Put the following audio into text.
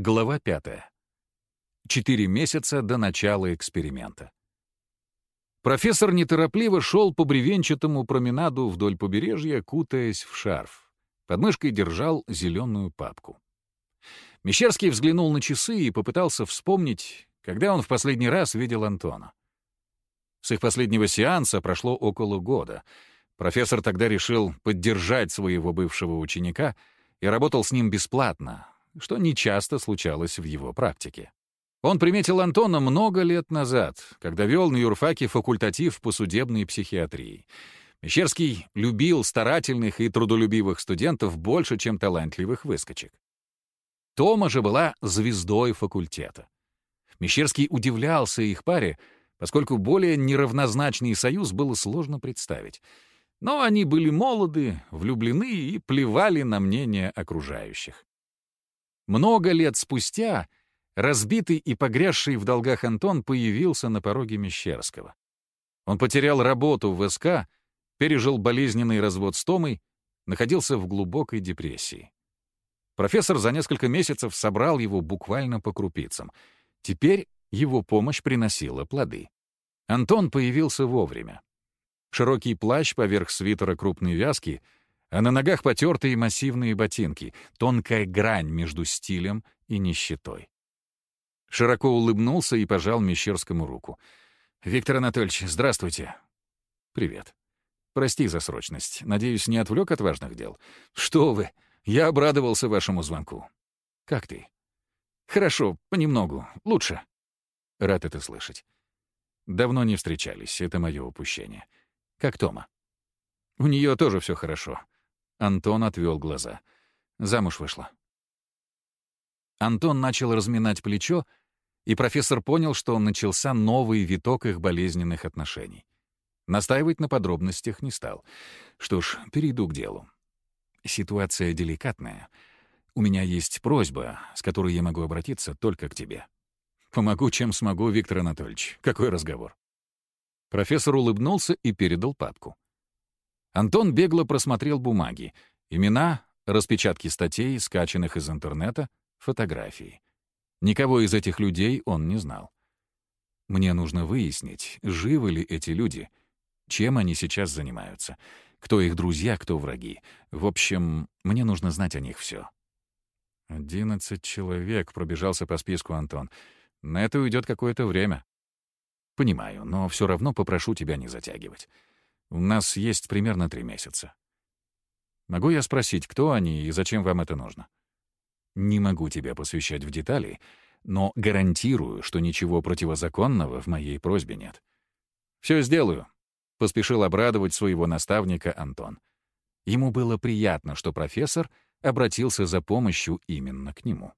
Глава пятая. Четыре месяца до начала эксперимента. Профессор неторопливо шел по бревенчатому променаду вдоль побережья, кутаясь в шарф. Под мышкой держал зеленую папку. Мещерский взглянул на часы и попытался вспомнить, когда он в последний раз видел Антона. С их последнего сеанса прошло около года. Профессор тогда решил поддержать своего бывшего ученика и работал с ним бесплатно, что нечасто случалось в его практике. Он приметил Антона много лет назад, когда вел на юрфаке факультатив по судебной психиатрии. Мещерский любил старательных и трудолюбивых студентов больше, чем талантливых выскочек. Тома же была звездой факультета. Мещерский удивлялся их паре, поскольку более неравнозначный союз было сложно представить. Но они были молоды, влюблены и плевали на мнение окружающих. Много лет спустя разбитый и погрязший в долгах Антон появился на пороге Мещерского. Он потерял работу в СК, пережил болезненный развод с Томой, находился в глубокой депрессии. Профессор за несколько месяцев собрал его буквально по крупицам. Теперь его помощь приносила плоды. Антон появился вовремя. Широкий плащ поверх свитера крупной вязки, а на ногах потертые массивные ботинки, тонкая грань между стилем и нищетой. Широко улыбнулся и пожал Мещерскому руку. «Виктор Анатольевич, здравствуйте». «Привет. Прости за срочность. Надеюсь, не отвлек от важных дел?» «Что вы! Я обрадовался вашему звонку». «Как ты?» «Хорошо, понемногу. Лучше». «Рад это слышать. Давно не встречались, это мое упущение. Как Тома?» «У нее тоже все хорошо». Антон отвел глаза. Замуж вышла. Антон начал разминать плечо, и профессор понял, что начался новый виток их болезненных отношений. Настаивать на подробностях не стал. Что ж, перейду к делу. Ситуация деликатная. У меня есть просьба, с которой я могу обратиться только к тебе. Помогу, чем смогу, Виктор Анатольевич. Какой разговор? Профессор улыбнулся и передал папку. Антон бегло просмотрел бумаги. Имена, распечатки статей, скачанных из интернета, фотографии. Никого из этих людей он не знал. Мне нужно выяснить, живы ли эти люди, чем они сейчас занимаются, кто их друзья, кто враги. В общем, мне нужно знать о них все. «Одиннадцать человек», — пробежался по списку Антон. «На это уйдет какое-то время». «Понимаю, но все равно попрошу тебя не затягивать. У нас есть примерно три месяца. Могу я спросить, кто они и зачем вам это нужно?» Не могу тебя посвящать в детали, но гарантирую, что ничего противозаконного в моей просьбе нет. «Все сделаю», — поспешил обрадовать своего наставника Антон. Ему было приятно, что профессор обратился за помощью именно к нему.